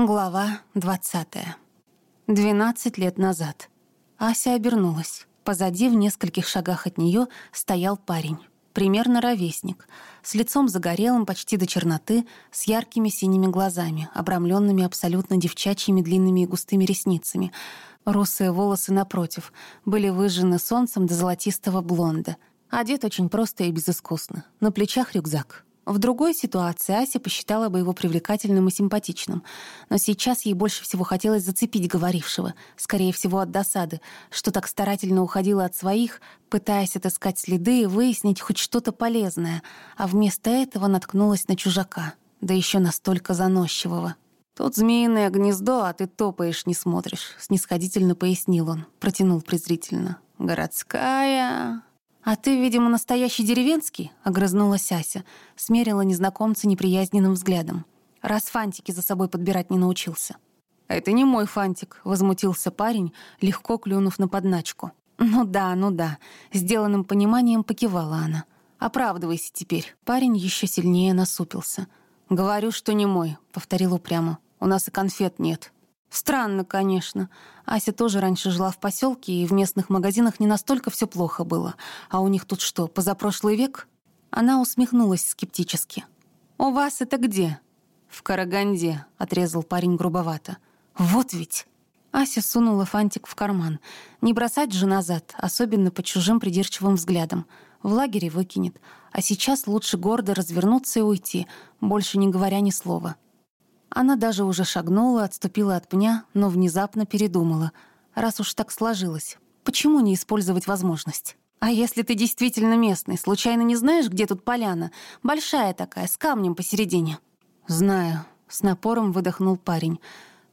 Глава двадцатая. Двенадцать лет назад. Ася обернулась. Позади, в нескольких шагах от нее, стоял парень. Примерно ровесник. С лицом загорелым почти до черноты, с яркими синими глазами, обрамленными абсолютно девчачьими длинными и густыми ресницами. Русые волосы напротив были выжжены солнцем до золотистого блонда. Одет очень просто и безыскусно. На плечах рюкзак. В другой ситуации Ася посчитала бы его привлекательным и симпатичным, но сейчас ей больше всего хотелось зацепить говорившего, скорее всего от досады, что так старательно уходила от своих, пытаясь отыскать следы и выяснить хоть что-то полезное, а вместо этого наткнулась на чужака, да еще настолько заносчивого. «Тут змеиное гнездо, а ты топаешь, не смотришь», — снисходительно пояснил он, протянул презрительно. «Городская...» «А ты, видимо, настоящий деревенский?» — огрызнулась Ася, смерила незнакомца неприязненным взглядом. «Раз фантики за собой подбирать не научился». «Это не мой фантик», — возмутился парень, легко клюнув на подначку. «Ну да, ну да», — сделанным пониманием покивала она. «Оправдывайся теперь». Парень еще сильнее насупился. «Говорю, что не мой», — повторил упрямо. «У нас и конфет нет». Странно, конечно. Ася тоже раньше жила в поселке, и в местных магазинах не настолько все плохо было. А у них тут что, позапрошлый век? Она усмехнулась скептически. «У вас это где?» «В Караганде», — отрезал парень грубовато. «Вот ведь!» Ася сунула фантик в карман. Не бросать же назад, особенно под чужим придирчивым взглядом. В лагере выкинет. А сейчас лучше гордо развернуться и уйти, больше не говоря ни слова. Она даже уже шагнула, отступила от пня, но внезапно передумала. Раз уж так сложилось, почему не использовать возможность? А если ты действительно местный, случайно не знаешь, где тут поляна? Большая такая, с камнем посередине. Знаю, с напором выдохнул парень.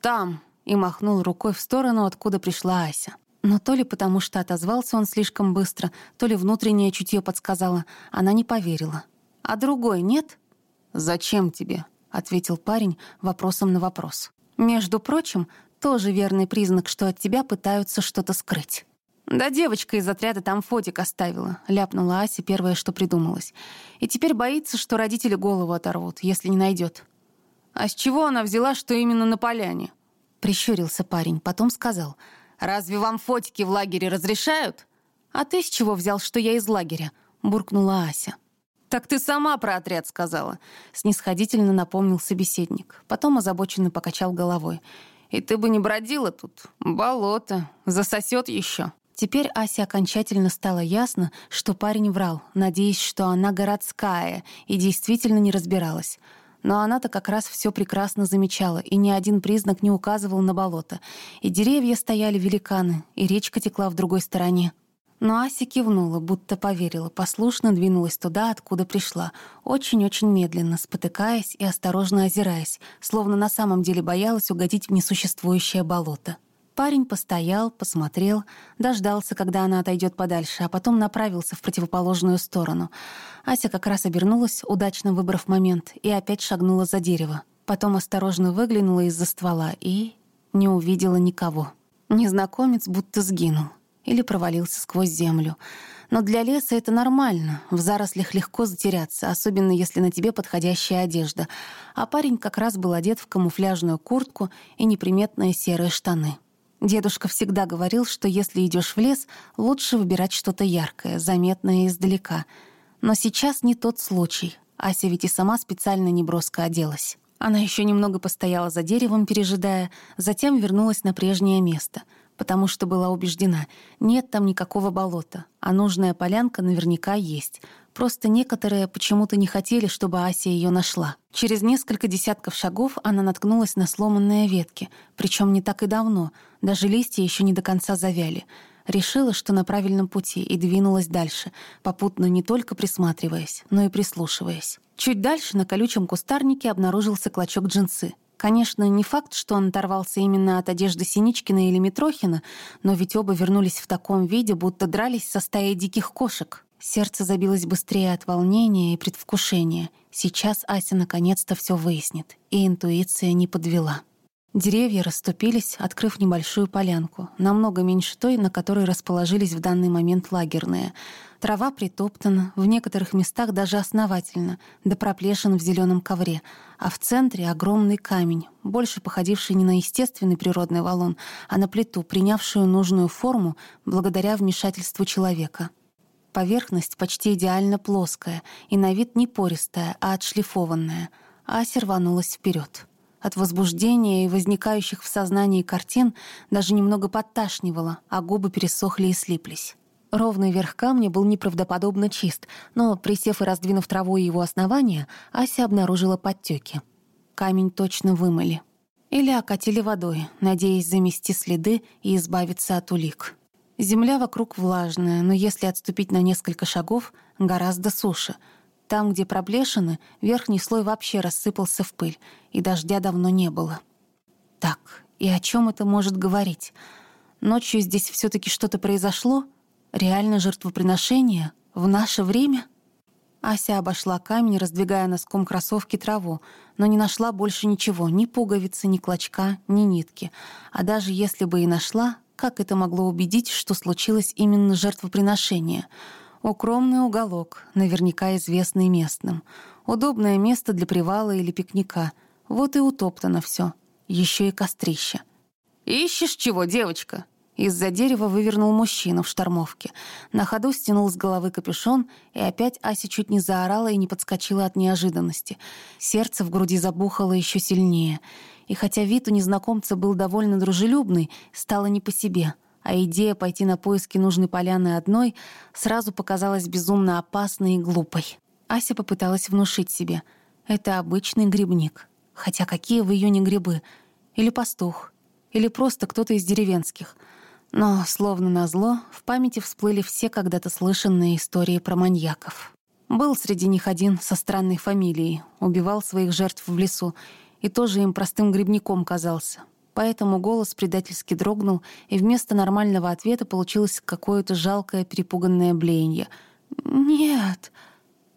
Там, и махнул рукой в сторону, откуда пришла Ася. Но то ли потому, что отозвался он слишком быстро, то ли внутреннее чутье подсказало, она не поверила. А другой нет? Зачем тебе? Ответил парень вопросом на вопрос. «Между прочим, тоже верный признак, что от тебя пытаются что-то скрыть». «Да девочка из отряда там фотик оставила», — ляпнула Ася первое, что придумалось. «И теперь боится, что родители голову оторвут, если не найдет». «А с чего она взяла, что именно на поляне?» Прищурился парень, потом сказал. «Разве вам фотики в лагере разрешают?» «А ты с чего взял, что я из лагеря?» — буркнула Ася. «Так ты сама про отряд сказала», — снисходительно напомнил собеседник. Потом озабоченно покачал головой. «И ты бы не бродила тут. Болото. Засосет еще». Теперь Асе окончательно стало ясно, что парень врал, надеясь, что она городская, и действительно не разбиралась. Но она-то как раз все прекрасно замечала, и ни один признак не указывал на болото. И деревья стояли великаны, и речка текла в другой стороне. Но Ася кивнула, будто поверила, послушно двинулась туда, откуда пришла, очень-очень медленно, спотыкаясь и осторожно озираясь, словно на самом деле боялась угодить в несуществующее болото. Парень постоял, посмотрел, дождался, когда она отойдет подальше, а потом направился в противоположную сторону. Ася как раз обернулась, удачно выбрав момент, и опять шагнула за дерево. Потом осторожно выглянула из-за ствола и... не увидела никого. Незнакомец будто сгинул или провалился сквозь землю. Но для леса это нормально. В зарослях легко затеряться, особенно если на тебе подходящая одежда. А парень как раз был одет в камуфляжную куртку и неприметные серые штаны. Дедушка всегда говорил, что если идешь в лес, лучше выбирать что-то яркое, заметное издалека. Но сейчас не тот случай. Ася ведь и сама специально неброско оделась. Она еще немного постояла за деревом, пережидая, затем вернулась на прежнее место — потому что была убеждена, нет там никакого болота, а нужная полянка наверняка есть. Просто некоторые почему-то не хотели, чтобы Ася ее нашла. Через несколько десятков шагов она наткнулась на сломанные ветки, причем не так и давно, даже листья еще не до конца завяли. Решила, что на правильном пути, и двинулась дальше, попутно не только присматриваясь, но и прислушиваясь. Чуть дальше на колючем кустарнике обнаружился клочок джинсы — Конечно, не факт, что он оторвался именно от одежды Синичкина или Митрохина, но ведь оба вернулись в таком виде, будто дрались со стаей диких кошек. Сердце забилось быстрее от волнения и предвкушения. Сейчас Ася наконец-то все выяснит, и интуиция не подвела. Деревья расступились, открыв небольшую полянку, намного меньше той, на которой расположились в данный момент лагерные. Трава притоптана, в некоторых местах даже основательно, да проплешин в зеленом ковре, а в центре огромный камень, больше походивший не на естественный природный валун, а на плиту, принявшую нужную форму благодаря вмешательству человека. Поверхность почти идеально плоская и на вид не пористая, а отшлифованная. Ася рванулась вперед. От возбуждения и возникающих в сознании картин даже немного подташнивало, а губы пересохли и слиплись. Ровный верх камня был неправдоподобно чист, но, присев и раздвинув траву и его основания, Ася обнаружила подтеки. Камень точно вымыли. Или окатили водой, надеясь замести следы и избавиться от улик. Земля вокруг влажная, но если отступить на несколько шагов, гораздо суше. Там, где проплешины, верхний слой вообще рассыпался в пыль, и дождя давно не было. Так, и о чем это может говорить? Ночью здесь все таки что-то произошло? Реально жертвоприношение? В наше время? Ася обошла камень, раздвигая носком кроссовки траву, но не нашла больше ничего, ни пуговицы, ни клочка, ни нитки. А даже если бы и нашла, как это могло убедить, что случилось именно жертвоприношение? Укромный уголок, наверняка известный местным. Удобное место для привала или пикника. Вот и утоптано все. Еще и кострище. «Ищешь чего, девочка?» Из-за дерева вывернул мужчина в штормовке. На ходу стянул с головы капюшон, и опять Ася чуть не заорала и не подскочила от неожиданности. Сердце в груди забухало еще сильнее — и хотя вид у незнакомца был довольно дружелюбный, стало не по себе, а идея пойти на поиски нужной поляны одной сразу показалась безумно опасной и глупой. Ася попыталась внушить себе. Это обычный грибник. Хотя какие в июне грибы? Или пастух? Или просто кто-то из деревенских? Но, словно назло, в памяти всплыли все когда-то слышанные истории про маньяков. Был среди них один со странной фамилией, убивал своих жертв в лесу и тоже им простым грибником казался. Поэтому голос предательски дрогнул, и вместо нормального ответа получилось какое-то жалкое перепуганное блеяние. «Нет».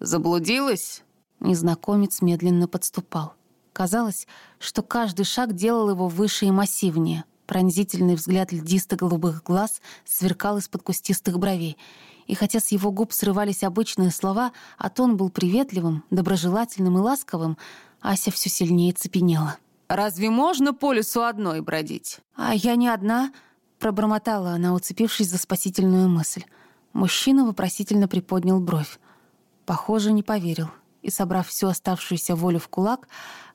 «Заблудилась?» Незнакомец медленно подступал. Казалось, что каждый шаг делал его выше и массивнее. Пронзительный взгляд льдисто-голубых глаз сверкал из-под кустистых бровей. И хотя с его губ срывались обычные слова, а тон был приветливым, доброжелательным и ласковым, Ася все сильнее цепенела. «Разве можно по лесу одной бродить?» «А я не одна», — пробормотала она, уцепившись за спасительную мысль. Мужчина вопросительно приподнял бровь. Похоже, не поверил. И, собрав всю оставшуюся волю в кулак,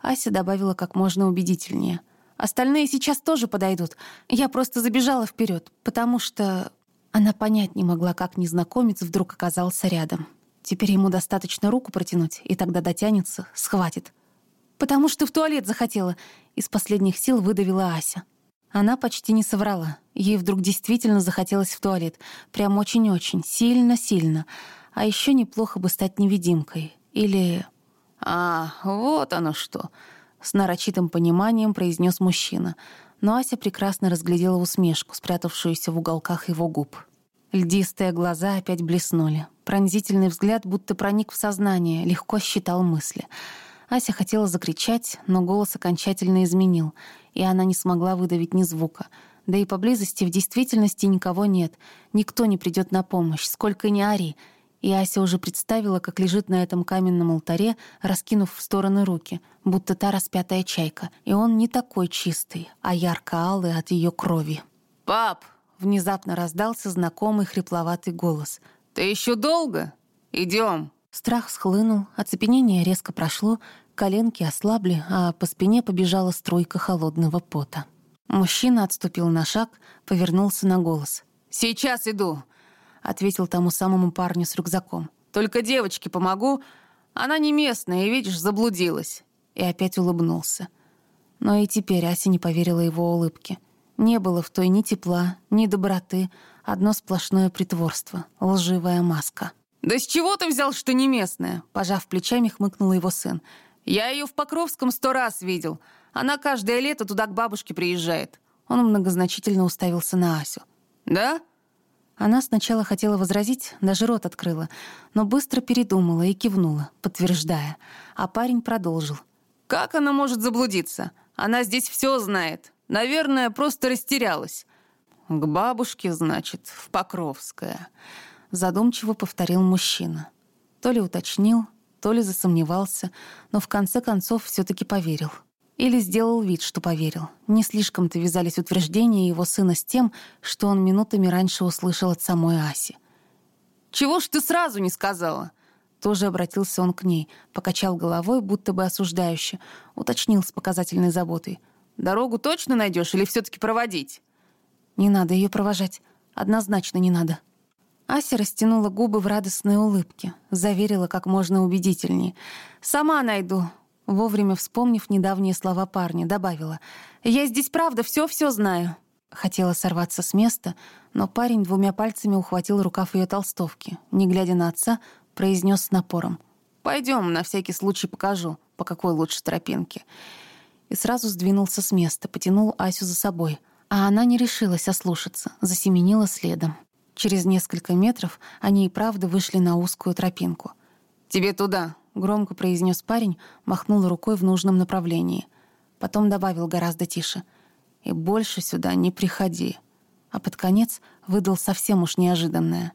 Ася добавила как можно убедительнее. «Остальные сейчас тоже подойдут. Я просто забежала вперед, потому что...» Она понять не могла, как незнакомец вдруг оказался рядом. Теперь ему достаточно руку протянуть, и тогда дотянется, схватит. «Потому что в туалет захотела», — из последних сил выдавила Ася. Она почти не соврала. Ей вдруг действительно захотелось в туалет. Прям очень-очень, сильно-сильно. А еще неплохо бы стать невидимкой. Или... «А, вот оно что!» С нарочитым пониманием произнес мужчина. Но Ася прекрасно разглядела усмешку, спрятавшуюся в уголках его губ. Льдистые глаза опять блеснули. Пронзительный взгляд будто проник в сознание, легко считал мысли — Ася хотела закричать, но голос окончательно изменил, и она не смогла выдавить ни звука. Да и поблизости в действительности никого нет. Никто не придет на помощь, сколько ни ори. И Ася уже представила, как лежит на этом каменном алтаре, раскинув в стороны руки, будто та распятая чайка. И он не такой чистый, а ярко-алый от ее крови. «Пап!» — внезапно раздался знакомый хрипловатый голос. «Ты еще долго? Идем!» Страх схлынул, оцепенение резко прошло, коленки ослабли, а по спине побежала струйка холодного пота. Мужчина отступил на шаг, повернулся на голос. «Сейчас иду», — ответил тому самому парню с рюкзаком. «Только девочке помогу. Она не местная, и, видишь, заблудилась». И опять улыбнулся. Но и теперь Ася не поверила его улыбке. Не было в той ни тепла, ни доброты, одно сплошное притворство, лживая маска. «Да с чего ты взял, что не местная?» Пожав плечами, хмыкнул его сын. «Я ее в Покровском сто раз видел. Она каждое лето туда к бабушке приезжает». Он многозначительно уставился на Асю. «Да?» Она сначала хотела возразить, даже рот открыла, но быстро передумала и кивнула, подтверждая. А парень продолжил. «Как она может заблудиться? Она здесь все знает. Наверное, просто растерялась. К бабушке, значит, в Покровское. Задумчиво повторил мужчина. То ли уточнил, то ли засомневался, но в конце концов все таки поверил. Или сделал вид, что поверил. Не слишком-то вязались утверждения его сына с тем, что он минутами раньше услышал от самой Аси. «Чего ж ты сразу не сказала?» Тоже обратился он к ней, покачал головой, будто бы осуждающе, уточнил с показательной заботой. «Дорогу точно найдешь или все таки проводить?» «Не надо ее провожать. Однозначно не надо». Ася растянула губы в радостной улыбке, заверила как можно убедительнее. «Сама найду». Вовремя вспомнив недавние слова парня, добавила. «Я здесь правда все-все знаю». Хотела сорваться с места, но парень двумя пальцами ухватил рукав ее толстовки. Не глядя на отца, произнес с напором. Пойдем, на всякий случай покажу, по какой лучше тропинке». И сразу сдвинулся с места, потянул Асю за собой. А она не решилась ослушаться, засеменила следом. Через несколько метров они и правда вышли на узкую тропинку. «Тебе туда», — громко произнес парень, махнул рукой в нужном направлении. Потом добавил гораздо тише. «И больше сюда не приходи». А под конец выдал совсем уж неожиданное.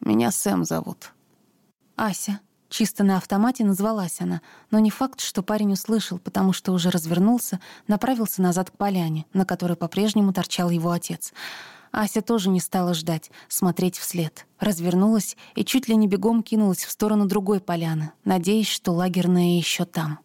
«Меня Сэм зовут». «Ася». Чисто на автомате назвалась она, но не факт, что парень услышал, потому что уже развернулся, направился назад к поляне, на которой по-прежнему торчал его отец — Ася тоже не стала ждать, смотреть вслед. Развернулась и чуть ли не бегом кинулась в сторону другой поляны, надеясь, что лагерная еще там.